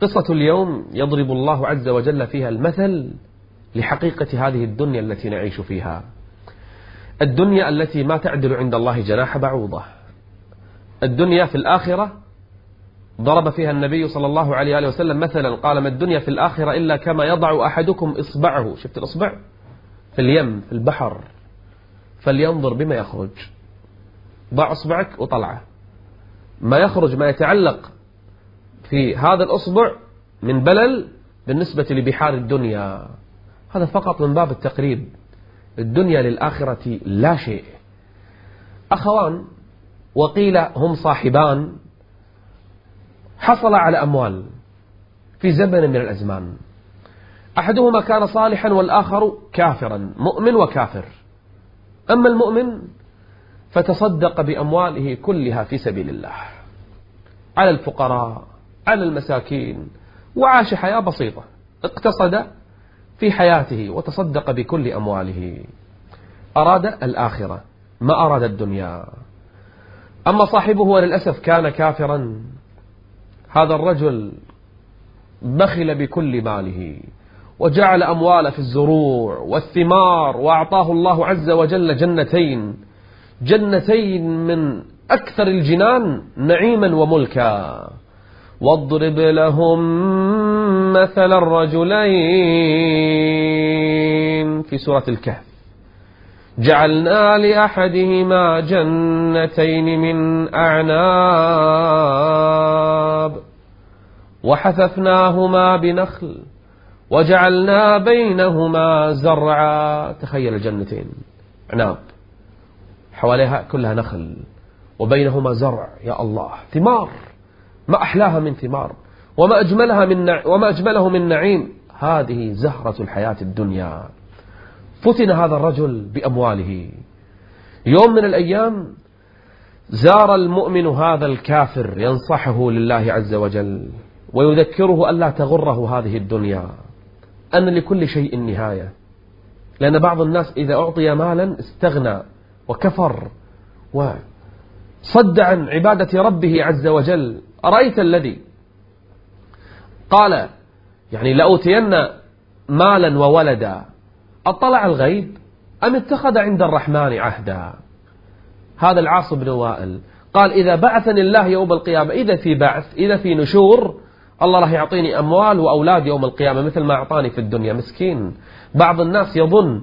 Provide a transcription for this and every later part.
قصة اليوم يضرب الله عز وجل فيها المثل لحقيقة هذه الدنيا التي نعيش فيها. الدنيا التي ما تعدل عند الله جناح بعوضة. الدنيا في الآخرة ضرب فيها النبي صلى الله عليه وسلم مثلا قال ما الدنيا في الآخرة إلا كما يضع أحدكم إصبعه. شفت الإصبع؟ في اليم في البحر. فلينظر بما يخرج. ضع إصبعك وطلعه. ما يخرج ما يتعلق في هذا الأصبع من بلل بالنسبة لبحار الدنيا. هذا فقط من باب التقريب. الدنيا للآخرة لا شيء. أخوان وقيل هم صاحبان حصل على أموال في زمن من الأزمان. أحدهما كان صالحا والآخر كافرا مؤمن وكافر. أما المؤمن فتصدق بأمواله كلها في سبيل الله. على الفقراء على المساكين. وعاش حياة بسيطة. اقتصد في حياته وتصدق بكل أمواله. أراد الآخرة ما أراد الدنيا. أما صاحبه وللأسف كان كافرا. هذا الرجل بخل بكل ماله وجعل أموال في الزروع والثمار وأعطاه الله عز وجل جنتين. جنتين من أكثر الجنان نعيما وملكا. واضرب لهم مثل الرجلين في سورة الكهف. جعلنا لأحدهما جنتين من أعناب وحففناهما بنخل وجعلنا بينهما زرعا. تخيل الجنتين عناب حواليها كلها نخل وبينهما زرع يا الله ثمار. ما أحلاها من ثمار وما أجملها من وما أجمله من نعيم. هذه زهرة الحياة الدنيا. فتن هذا الرجل بأمواله. يوم من الأيام زار المؤمن هذا الكافر ينصحه لله عز وجل ويذكره ألا تغره هذه الدنيا. أن لكل شيء نهاية. لأن بعض الناس إذا أعطي مالا استغنى وكفر وصد عن عبادة ربه عز وجل. أرأيت الذي؟ قال يعني لأوتين مالا وولدا أطلع الغيب أم اتخذ عند الرحمن عهدا؟ هذا العاص بن وائل. قال إذا بعثني الله يوم القيامة إذا في بعث إذا في نشور الله راح يعطيني أموال وأولاد يوم القيامة مثل ما أعطاني في الدنيا مسكين. بعض الناس يظن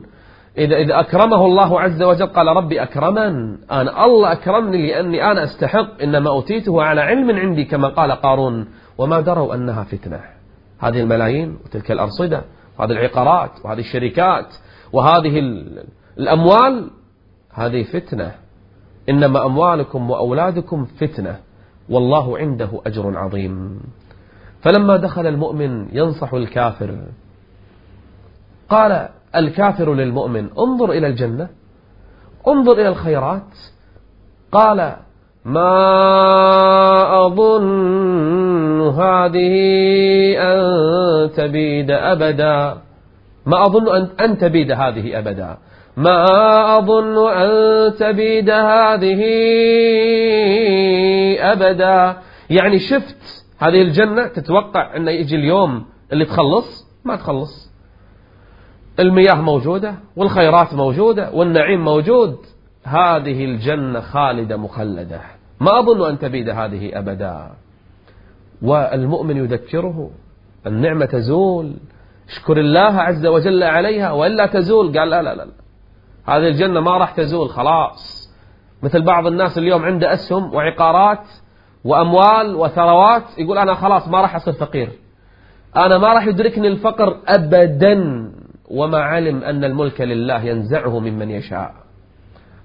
إذا, إذا أكرمه الله عز وجل قال ربي أكرمن أنا الله أكرمني لأني أنا أستحق إنما أوتيته على علم عندي كما قال قارون وما دروا أنها فتنة. هذه الملايين وتلك الأرصدة وهذه العقارات وهذه الشركات وهذه الأموال هذه فتنة. إنما أموالكم وأولادكم فتنة والله عنده أجر عظيم. فلما دخل المؤمن ينصح الكافر قال الكافر للمؤمن انظر إلى الجنة انظر إلى الخيرات. قال ما أظن هذه أن تبيد أبدا. ما أظن أن تبيد هذه أبدا. ما أظن أن تبيد هذه أبدا. يعني شفت هذه الجنة تتوقع أن يجي اليوم اللي تخلص ما تخلص. المياه موجودة والخيرات موجودة والنعيم موجود. هذه الجنة خالدة مخلدة. ما أظن أن تبيد هذه أبدا. والمؤمن يذكره النعمة تزول. اشكر الله عز وجل عليها وإلا تزول. قال لا لا لا هذه الجنة ما راح تزول خلاص. مثل بعض الناس اليوم عنده أسهم وعقارات وأموال وثروات يقول أنا خلاص ما راح أصير فقير. أنا ما راح يدركني الفقر أبدا. وما علم أن الملك لله ينزعه ممن يشاء.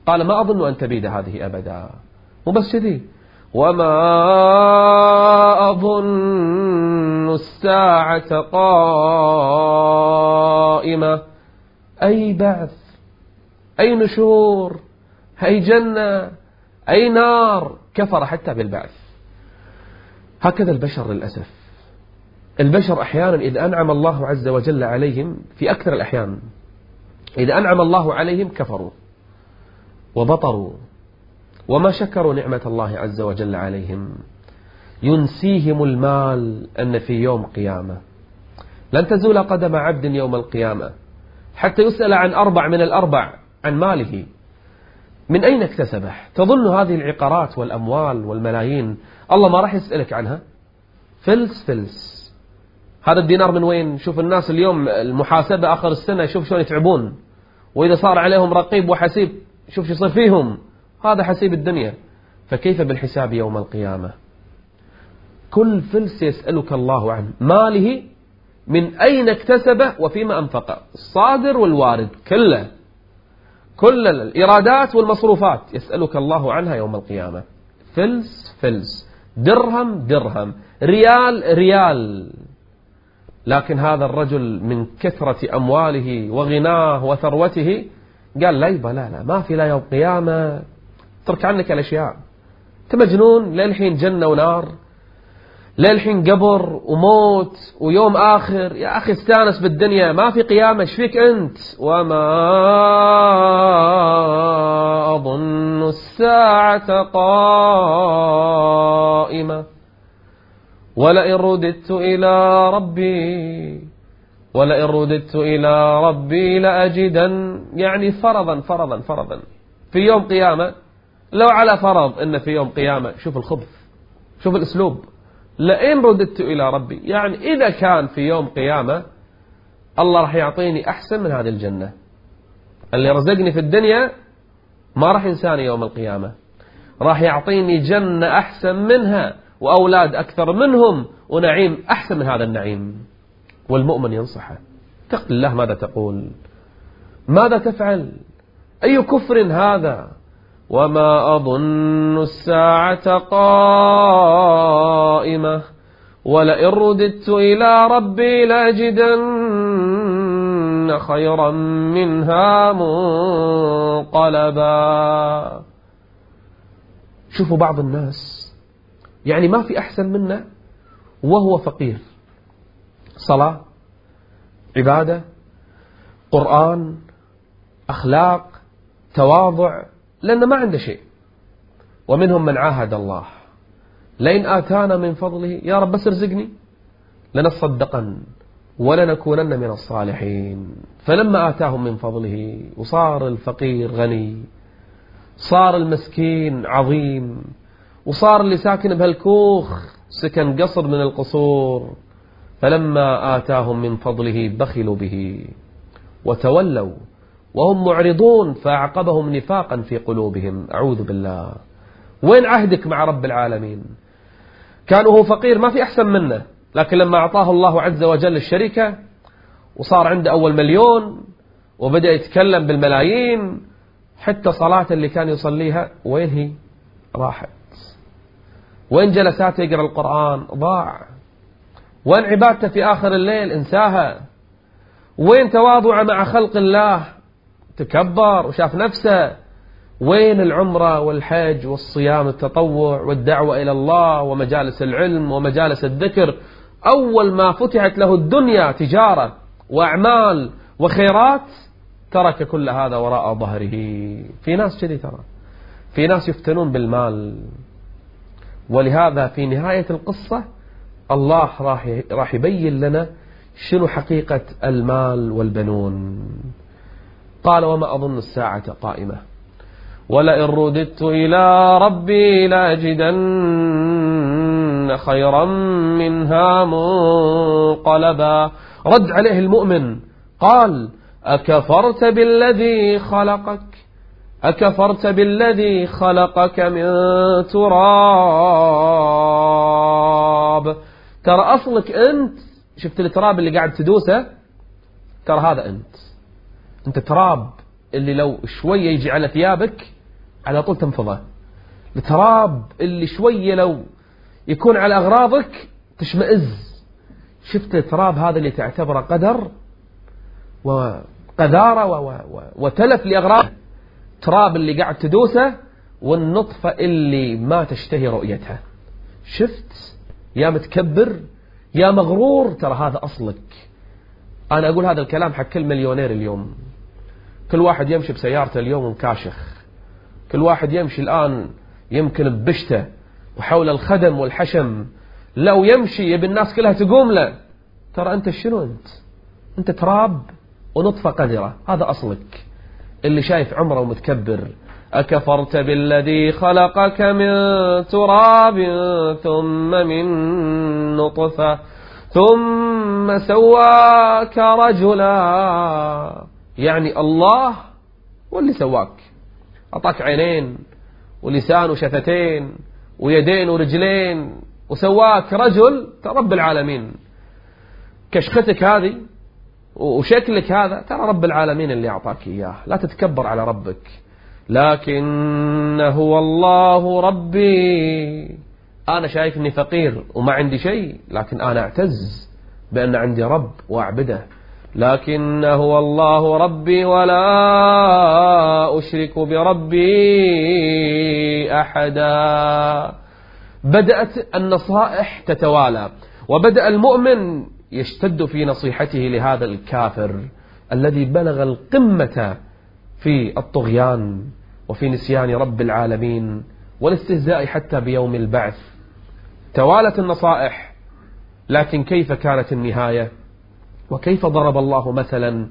قال ما أظن أن تبيد هذه أبدا. وبس كذي وما أظن الساعة قائمة. أي بعث؟ أي نشور؟ أي جنة؟ أي نار؟ كفر حتى بالبعث. هكذا البشر للأسف. البشر أحيانا إذا أنعم الله عز وجل عليهم في أكثر الأحيان إذا أنعم الله عليهم كفروا وبطروا وما شكروا نعمة الله عز وجل عليهم. ينسيهم المال أن في يوم قيامة. لن تزول قدم عبد يوم القيامة. حتى يسأل عن أربع من الأربع عن ماله. من أين اكتسبه؟ تظن هذه العقارات والأموال والملايين؟ الله ما راح يسألك عنها. فلس فلس. هذا الدينار من وين؟ شوف الناس اليوم المحاسبة آخر السنة شوف شلون يتعبون. وإذا صار عليهم رقيب وحسيب شوف شو يصير فيهم. هذا حسيب الدنيا. فكيف بالحساب يوم القيامة؟ كل فلس يسألك الله عنه ماله من أين اكتسبه وفيما أنفقه الصادر والوارد كله. كل الإيرادات والمصروفات يسألك الله عنها يوم القيامة. فلس فلس. درهم درهم. ريال ريال. لكن هذا الرجل من كثرة أمواله وغناه وثروته قال لا يبا لا لا ما في لا يوم قيامة ترك عنك الأشياء. أنت مجنون للحين جنة ونار للحين قبر وموت ويوم آخر. يا أخي استأنس بالدنيا ما في قيامة. إيش فيك أنت؟ وما أظن الساعة قائمة. ولئن رددت إلى ربي ولئن رددت إلى ربي لأجدن يعني فرضا فرضا فرضا. في يوم قيامة لو على فرض أن في يوم قيامة شوف الخبث شوف الأسلوب. لئن رددت إلى ربي يعني إذا كان في يوم قيامة الله راح يعطيني أحسن من هذه الجنة. اللي رزقني في الدنيا ما راح ينساني يوم القيامة. راح يعطيني جنة أحسن منها. وأولاد أكثر منهم ونعيم أحسن من هذا النعيم. والمؤمن ينصحه. تق الله ماذا تقول. ماذا تفعل. أي كفر هذا. وما أظن الساعة قائمة. ولئن رددت إلى ربي لأجدن خيرا منها منقلبا. شوفوا بعض الناس. يعني ما في أحسن منه وهو فقير. صلاة عبادة قرآن أخلاق تواضع لأنه ما عنده شيء. ومنهم من عاهد الله. لئن آتانا من فضله يا رب بس ارزقني لنصدقن ولنكونن من الصالحين. فلما آتاهم من فضله وصار الفقير غني صار المسكين عظيم وصار اللي ساكن بهالكوخ سكن قصر من القصور فلما آتاهم من فضله بخلوا به وتولوا وهم معرضون فأعقبهم نفاقا في قلوبهم. أعوذ بالله. وين عهدك مع رب العالمين؟ كان هو فقير ما في أحسن منه لكن لما أعطاه الله عز وجل الشركة وصار عنده أول مليون وبدأ يتكلم بالملايين حتى صلاة اللي كان يصليها وين هي؟ راحت. وين جلساته يقرأ القرآن ضاع. وين عبادته في آخر الليل انساها. وين تواضعه مع خلق الله تكبر وشاف نفسه. وين العمرة والحج والصيام التطوع والدعوة إلى الله ومجالس العلم ومجالس الذكر؟ أول ما فتحت له الدنيا تجارة وأعمال وخيرات ترك كل هذا وراء ظهره. في ناس كذي ترى. في ناس يفتنون بالمال. ولهذا في نهاية القصة الله راح راح يبين لنا شنو حقيقة المال والبنون. قال وما أظن الساعة قائمة. ولئن رددت إلى ربي لأجدن خيرا منها منقلبا. رد عليه المؤمن قال أكفرت بالذي خلقك؟ أكفرت بالذي خلقك من تراب؟ ترى أصلك أنت شفت التراب اللي قاعد تدوسه؟ ترى هذا أنت. أنت تراب اللي لو شوية يجي على ثيابك على طول تنفضه. التراب اللي شوية لو يكون على أغراضك تشمئز. شفت التراب هذا اللي تعتبره قدر وقذارة وتلف لأغراض تراب اللي قاعد تدوسه والنطفة اللي ما تشتهي رؤيتها. شفت؟ يا متكبر يا مغرور ترى هذا أصلك. أنا أقول هذا الكلام حق كل مليونير اليوم. كل واحد يمشي بسيارته اليوم مكاشخ كل واحد يمشي الآن يمكن ببشته وحول الخدم والحشم. لو يمشي يبي الناس كلها تقوم له. ترى أنت شنو أنت؟ أنت تراب ونطفة قذرة. هذا أصلك. اللي شايف عمره ومتكبر أكفرت بالذي خلقك من تراب ثم من نطفة ثم سواك رجلا. يعني الله واللي سواك. أعطاك عينين ولسان وشفتين ويدين ورجلين وسواك رجل رب العالمين. كشختك هذه وشكلك هذا ترى رب العالمين اللي أعطاك إياه. لا تتكبر على ربك. لكن هو الله ربي. أنا شايف أني فقير وما عندي شيء لكن أنا أعتز بأن عندي رب وأعبده. لكن هو الله ربي ولا أشرك بربي أحدا. بدأت النصائح تتوالى وبدأ المؤمن يشتد في نصيحته لهذا الكافر الذي بلغ القمة في الطغيان وفي نسيان رب العالمين والاستهزاء حتى بيوم البعث. توالت النصائح لكن كيف كانت النهاية؟ وكيف ضرب الله مثلا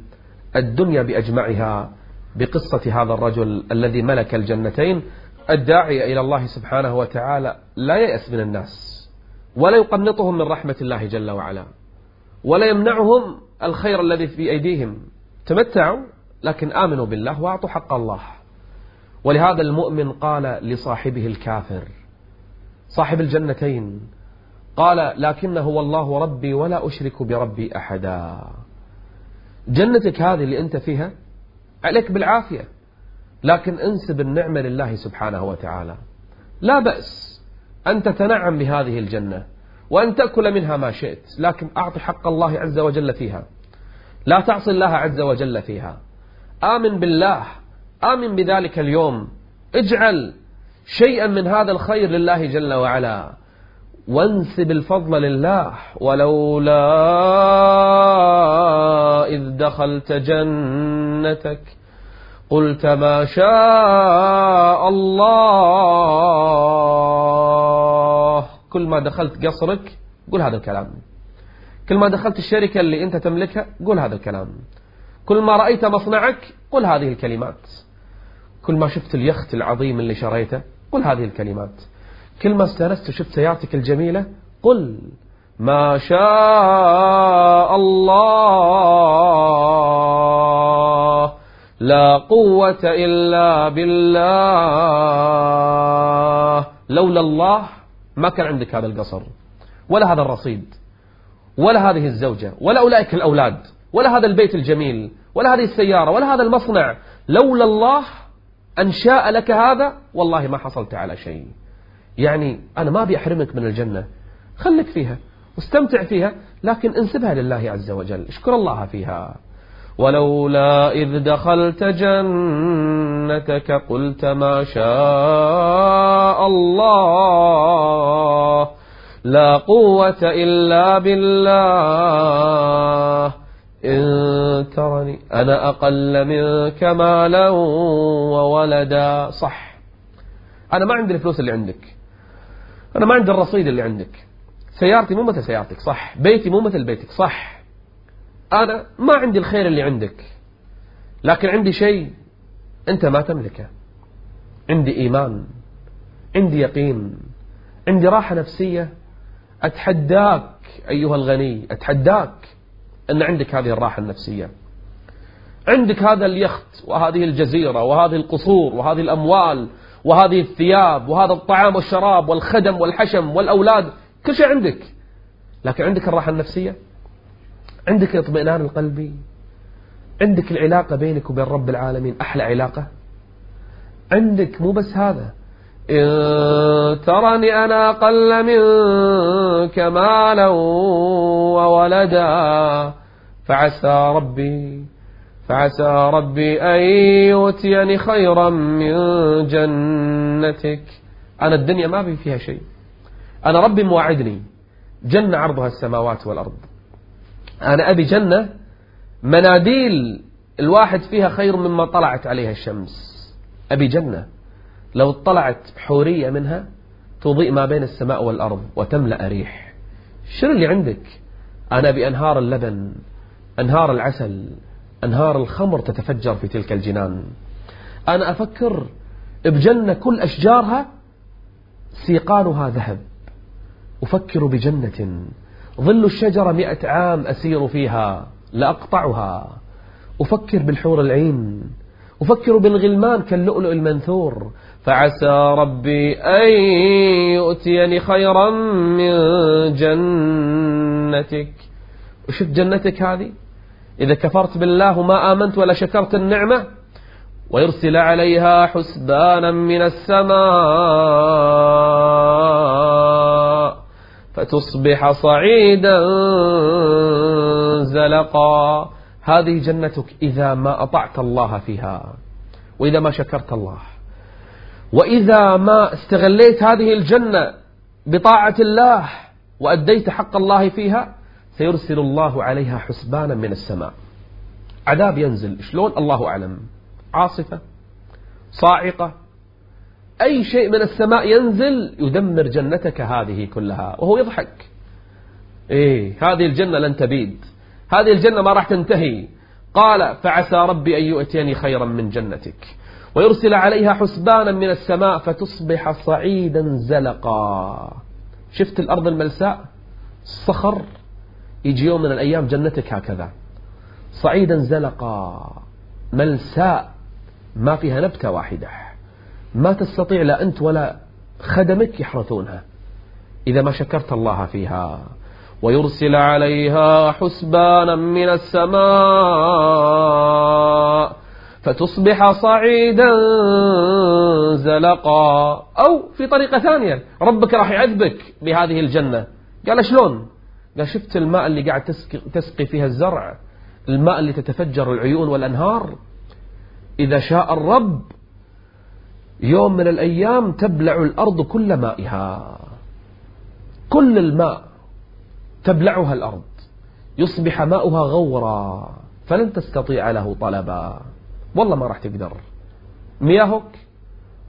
الدنيا بأجمعها بقصة هذا الرجل الذي ملك الجنتين؟ الداعية إلى الله سبحانه وتعالى لا يأس من الناس ولا يقنطهم من رحمة الله جل وعلا. ولا يمنعهم الخير الذي في أيديهم. تمتعوا لكن آمنوا بالله وأعطوا حق الله. ولهذا المؤمن قال لصاحبه الكافر صاحب الجنتين قال لكنه والله ربي ولا أشرك بربي أحدا. جنتك هذه اللي أنت فيها عليك بالعافية لكن انسب النعمة لله سبحانه وتعالى. لا بأس أن تتنعم بهذه الجنة. وأن تأكل منها ما شئت. لكن أعطي حق الله عز وجل فيها. لا تعصي الله عز وجل فيها. آمن بالله. آمن بذلك اليوم. اجعل شيئا من هذا الخير لله جل وعلا. وانسب الفضل لله. ولولا إذ دخلت جنتك قلت ما شاء الله. كل ما دخلت قصرك قل هذا الكلام. كل ما دخلت الشركة اللي أنت تملكها قل هذا الكلام. كل ما رأيت مصنعك قل هذه الكلمات. كل ما شفت اليخت العظيم اللي شريته قل هذه الكلمات. كل ما استأنست وشفت سيارتك الجميلة قل ما شاء الله لا قوة إلا بالله. لولا الله ما كان عندك هذا القصر ولا هذا الرصيد ولا هذه الزوجة ولا أولئك الأولاد ولا هذا البيت الجميل ولا هذه السيارة ولا هذا المصنع. لولا الله أن شاء لك هذا والله ما حصلت على شيء. يعني أنا ما أبي أحرمك من الجنة. خلك فيها واستمتع فيها لكن انسبها لله عز وجل. اشكر الله فيها. ولولا إذ دخلت جنتك قلت ما شاء الله لا قوة إلا بالله. إن ترني أنا أقل منك مالا وولدا. صح. أنا ما عندي الفلوس اللي عندك. أنا ما عندي الرصيد اللي عندك. سيارتي مو مثل سيارتك صح. بيتي مو مثل بيتك صح. أنا ما عندي الخير اللي عندك. لكن عندي شيء أنت ما تملكه. عندي إيمان. عندي يقين. عندي راحة نفسية. أتحداك أيها الغني أتحداك أن عندك هذه الراحة النفسية. عندك هذا اليخت وهذه الجزيرة وهذه القصور وهذه الأموال وهذه الثياب وهذا الطعام والشراب والخدم والحشم والأولاد. كل شيء عندك. لكن عندك الراحة النفسية؟ عندك الاطمئنان القلبي؟ عندك العلاقة بينك وبين رب العالمين أحلى علاقة؟ عندك مو بس هذا. إن ترني أنا أقل منك مالا وولدا فعسى ربي فعسى ربي أن يؤتيني خيرا من جنتك. أنا الدنيا ما بي فيها شيء. أنا ربي مواعدني جنة عرضها السماوات والأرض. أنا أبي جنة مناديل الواحد فيها خير مما طلعت عليها الشمس. أبي جنة. لو اطلعت حورية منها تضيء ما بين السماء والأرض وتملأ ريح. شنو اللي عندك؟ أنا بأنهار اللبن أنهار العسل أنهار الخمر تتفجر في تلك الجنان. أنا أفكر بجنة كل أشجارها سيقانها ذهب. أفكر بجنة ظل الشجرة مئة عام أسير فيها لأقطعها. أفكر بالحور العين أفكر بالغلمان كاللؤلؤ المنثور. فعسى ربي أن يؤتيني خيرا من جنتك. وشوف جنتك هذه؟ إذا كفرت بالله وما آمنت ولا شكرت النعمة ويرسل عليها حسبانا من السماء. فتصبح صعيدا زلقا. هذه جنتك إذا ما أطعت الله فيها وإذا ما شكرت الله. وإذا ما استغليت هذه الجنة بطاعة الله وأديت حق الله فيها سيرسل الله عليها حسبانا من السماء. عذاب ينزل. شلون؟ الله أعلم. عاصفة صاعقة أي شيء من السماء ينزل يدمر جنتك هذه كلها وهو يضحك. إيه هذه الجنة لن تبيد. هذه الجنة ما راح تنتهي. قال فعسى ربي أن يؤتيني خيرا من جنتك ويرسل عليها حسبانا من السماء فتصبح صعيدا زلقا. شفت الأرض الملساء؟ صخر. يجي يوم من الأيام جنتك هكذا. صعيدا زلقا. ملساء. ما فيها نبتة واحدة. ما تستطيع لا أنت ولا خدمك يحرثونها. إذا ما شكرت الله فيها. ويرسل عليها حسبانا من السماء فتصبح صعيدا زلقا. أو في طريقة ثانية ربك راح يعذبك بهذه الجنة. قال شلون؟ قال شفت الماء اللي قاعد تسقي, تسقي فيها الزرع؟ الماء اللي تتفجر العيون والأنهار. إذا شاء الرب يوم من الأيام تبلع الأرض كل مائها. كل الماء تبلعها الأرض. يصبح ماؤها غورا فلن تستطيع له طلبا. والله ما راح تقدر. مياهك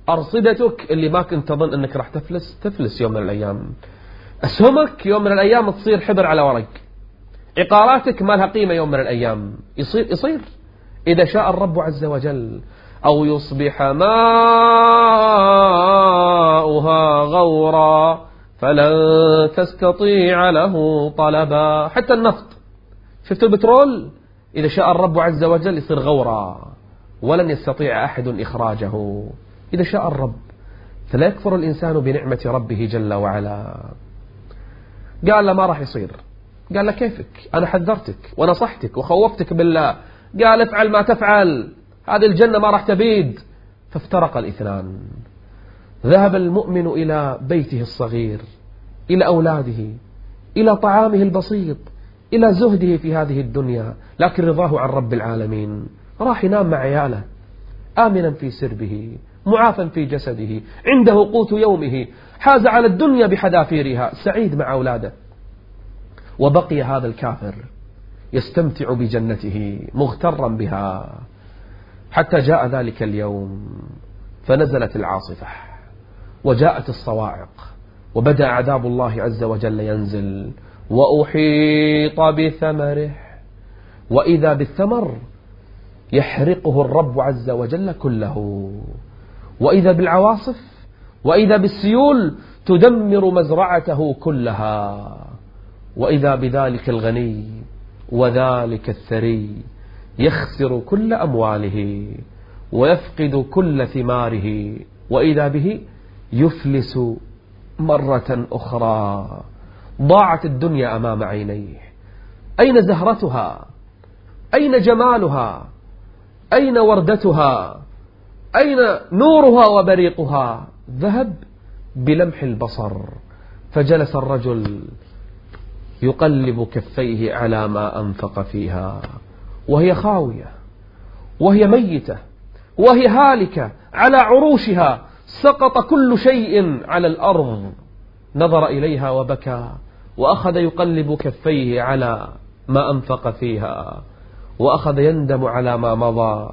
أرصدتك اللي ما كنت تظن أنك راح تفلس تفلس يوم من الأيام. أسهمك يوم من الأيام تصير حبر على ورق. عقاراتك ما لها قيمة يوم من الأيام. يصير يصير. إذا شاء الرب عز وجل أو يصبح ماؤها غورا فلن تستطيع له طلبا. حتى النفط. شفت البترول؟ إذا شاء الرب عز وجل يصير غورا. ولن يستطيع أحد إخراجه. إذا شاء الرب. فلا يكفر الإنسان بنعمة ربه جل وعلا. قال له ما راح يصير. قال له كيفك؟ أنا حذرتك ونصحتك وخوفتك بالله. قال افعل ما تفعل. هذه الجنة ما راح تبيد. فافترق الإثنان. ذهب المؤمن إلى بيته الصغير إلى أولاده إلى طعامه البسيط إلى زهده في هذه الدنيا. لكن رضاه عن رب العالمين. راح ينام مع عياله آمنا في سربه معافا في جسده. عنده قوت يومه. حاز على الدنيا بحذافيرها. سعيد مع أولاده. وبقي هذا الكافر يستمتع بجنته مغترا بها. حتى جاء ذلك اليوم فنزلت العاصفة وجاءت الصواعق وبدأ عذاب الله عز وجل ينزل وأحيط بثمره وإذا بالثمر يحرقه الرب عز وجل كله وإذا بالعواصف وإذا بالسيول تدمر مزرعته كلها وإذا بذلك الغني وذلك الثري. يخسر كل أمواله ويفقد كل ثماره وإذا به يفلس مرة أخرى. ضاعت الدنيا أمام عينيه. أين زهرتها؟ أين جمالها؟ أين وردتها؟ أين نورها وبريقها؟ ذهب بلمح البصر فجلس الرجل يقلب كفيه على ما أنفق فيها. وهي خاوية وهي ميتة وهي هالكة على عروشها سقط كل شيء على الأرض. نظر إليها وبكى وأخذ يقلب كفيه على ما أنفق فيها وأخذ يندم على ما مضى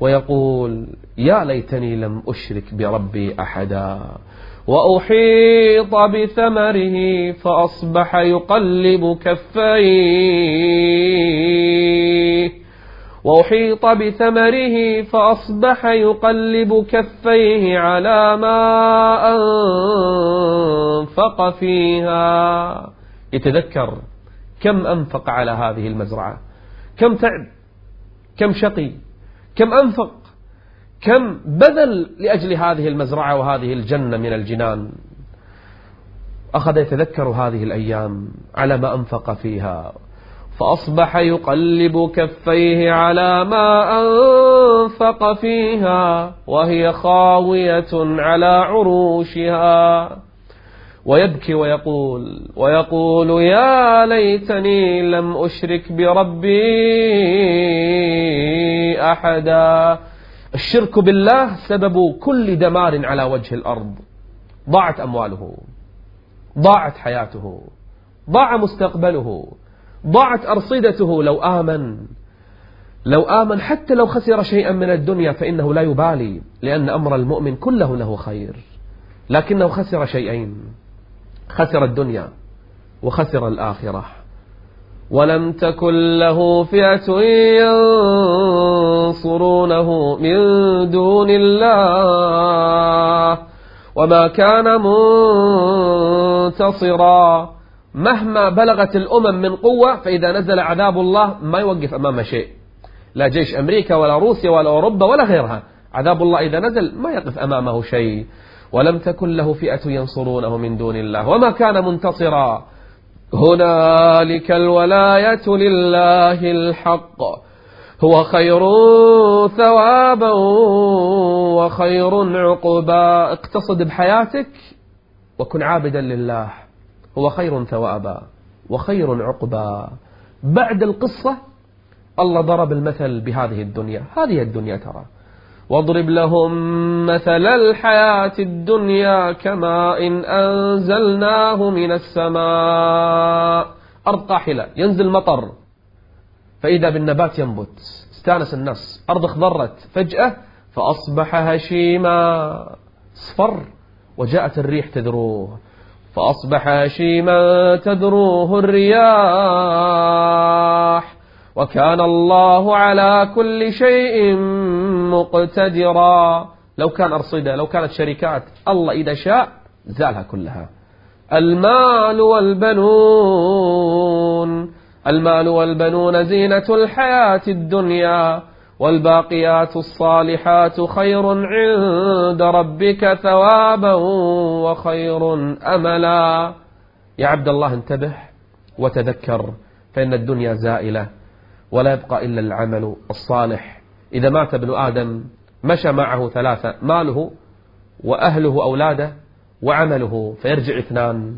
ويقول يا ليتني لم أشرك بربي أحدا. وأحيط بثمره فأصبح يقلب كفيه. وأحيط بثمره فأصبح يقلب كفيه على ما أنفق فيها. يتذكر كم أنفق على هذه المزرعة؟ كم تعب؟ كم شقي؟ كم أنفق؟ كم بذل لأجل هذه المزرعة وهذه الجنة من الجنان؟ أخذ يتذكر هذه الأيام على ما أنفق فيها فأصبح يقلب كفيه على ما أنفق فيها وهي خاوية على عروشها. ويبكي ويقول ويقول يا ليتني لم أشرك بربي أحدا. الشرك بالله سبب كل دمار على وجه الأرض. ضاعت أمواله. ضاعت حياته. ضاع مستقبله. ضاعت أرصدته. لو آمن. لو آمن حتى لو خسر شيئا من الدنيا فإنه لا يبالي لأن أمر المؤمن كله له خير. لكنه خسر شيئين. خسر الدنيا وخسر الآخرة. ولم تكن له فئة ينصرونه من دون الله وما كان منتصرا. مهما بلغت الأمم من قوة فإذا نزل عذاب الله ما يوقف أمام شيء. لا جيش أمريكا ولا روسيا ولا أوروبا ولا غيرها. عذاب الله إذا نزل ما يقف أمامه شيء. ولم تكن له فئة ينصرونه من دون الله. وما كان منتصرا. هنالك الولاية لله الحق. هو خير ثوابا وخير عقبا. اقتصد بحياتك وكن عابدا لله. هو خير ثوابا وخير عقبا. بعد القصة الله ضرب المثل بهذه الدنيا. هذه الدنيا ترى. واضرب لهم مثل الحياة الدنيا كماء إن أنزلناه من السماء. أرض قاحلة ينزل مطر. فإذا بالنبات ينبت استأنس الناس أرض اخضرت فجأة فأصبح هشيما صفر وجاءت الريح تذروه فأصبح هشيما تذروه الرياح وكان الله على كل شيء مقتدرا. لو كان أرصدة لو كانت شركات الله إذا شاء زالها كلها. المال والبنون المال والبنون زينة الحياة الدنيا والباقيات الصالحات خير عند ربك ثوابا وخير أملا. يا عبد الله انتبه وتذكر فإن الدنيا زائلة ولا يبقى إلا العمل الصالح. إذا مات ابن آدم مشى معه ثلاثة ماله وأهله أولاده وعمله فيرجع اثنان.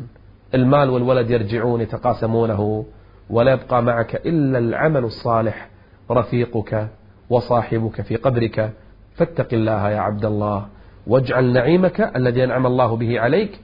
المال والولد يرجعون يتقاسمونه. ولا يبقى معك إلا العمل الصالح رفيقك وصاحبك في قبرك فاتق الله يا عبد الله واجعل نعيمك الذي أنعم الله به عليك.